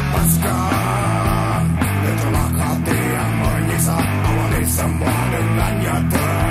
Lepaskan Itulah hati yang menyiksa Awali semua dengan nyata